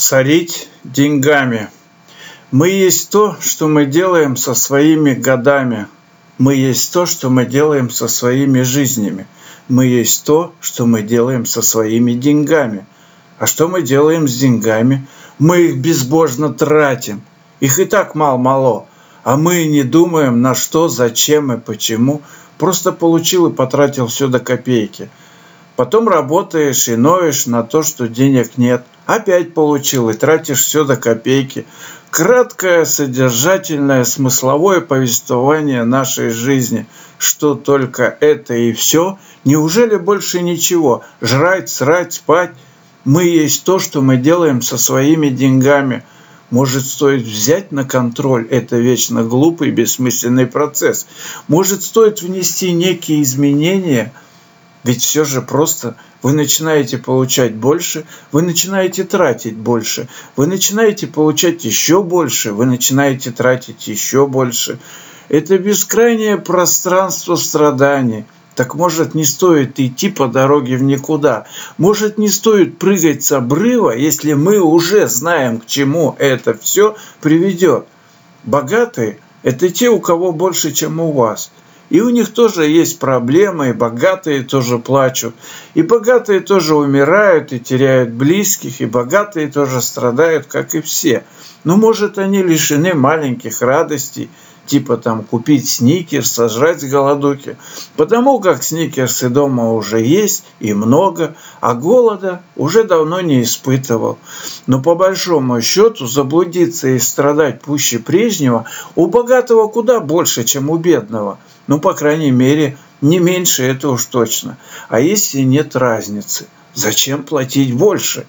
сорить деньгами. Мы есть то, что мы делаем со своими годами. Мы есть то, что мы делаем со своими жизнями. Мы есть то, что мы делаем со своими деньгами. А что мы делаем с деньгами? Мы их безбожно тратим. Их и так мало-мало. А мы не думаем, на что, зачем и почему. Просто получил и потратил все до копейки – Потом работаешь и ноешь на то, что денег нет. Опять получил и тратишь все до копейки. Краткое, содержательное, смысловое повествование нашей жизни. Что только это и все? Неужели больше ничего? Жрать, срать, спать? Мы есть то, что мы делаем со своими деньгами. Может, стоит взять на контроль это вечно глупый, бессмысленный процесс? Может, стоит внести некие изменения – ведь все же просто вы начинаете получать больше, вы начинаете тратить больше, вы начинаете получать еще больше, вы начинаете тратить еще больше. Это бескрайнее пространство страданий. Так может не стоит идти по дороге в никуда. Может не стоит прыгать с обрыва, если мы уже знаем, к чему это все приведет. Богатые – это те, у кого больше, чем у вас – и у них тоже есть проблемы, и богатые тоже плачут. И богатые тоже умирают и теряют близких, и богатые тоже страдают, как и все. Но, может, они лишены маленьких радостей, типа там купить сникерс, сожрать голодухи, потому как сникерсы дома уже есть и много, а голода уже давно не испытывал. Но по большому счету заблудиться и страдать пуще прежнего у богатого куда больше, чем у бедного – ну, по крайней мере, не меньше, это уж точно. А если нет разницы, зачем платить больше?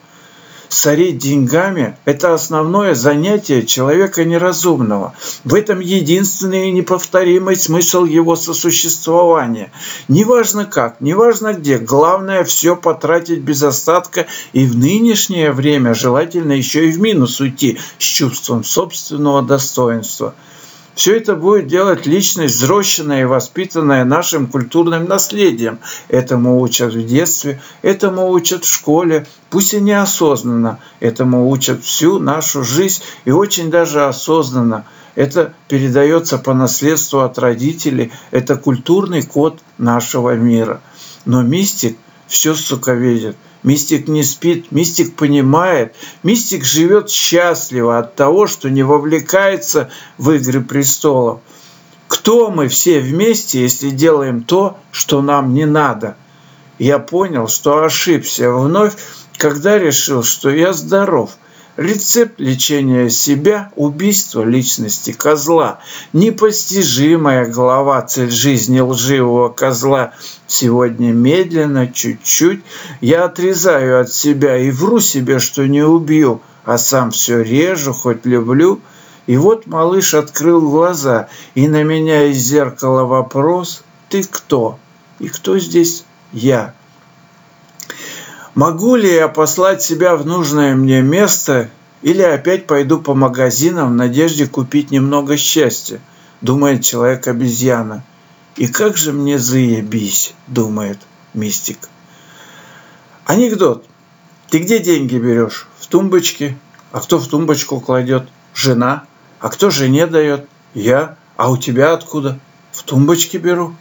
Сорить деньгами – это основное занятие человека неразумного. В этом единственный и неповторимый смысл его сосуществования. Неважно как, неважно где, главное все потратить без остатка и в нынешнее время желательно еще и в минус уйти с чувством собственного достоинства – все это будет делать личность, взросшенная и воспитанная нашим культурным наследием. Этому учат в детстве, этому учат в школе, пусть и неосознанно. Этому учат всю нашу жизнь и очень даже осознанно. Это передается по наследству от родителей. Это культурный код нашего мира. Но мистик все, сука, видит – Мистик не спит, мистик понимает, мистик живет счастливо от того, что не вовлекается в игры престолов. Кто мы все вместе, если делаем то, что нам не надо? Я понял, что ошибся вновь, когда решил, что я здоров – Рецепт лечения себя – убийство личности козла. Непостижимая глава цель жизни лживого козла. Сегодня медленно, чуть-чуть я отрезаю от себя и вру себе, что не убью, а сам все режу, хоть люблю. И вот малыш открыл глаза, и на меня из зеркала вопрос «Ты кто?» И кто здесь я? Могу ли я послать себя в нужное мне место или опять пойду по магазинам в надежде купить немного счастья, думает человек-обезьяна. И как же мне заебись, думает мистик. Анекдот. Ты где деньги берешь? В тумбочке. А кто в тумбочку кладет? Жена. А кто жене дает? Я. А у тебя откуда? В тумбочке беру.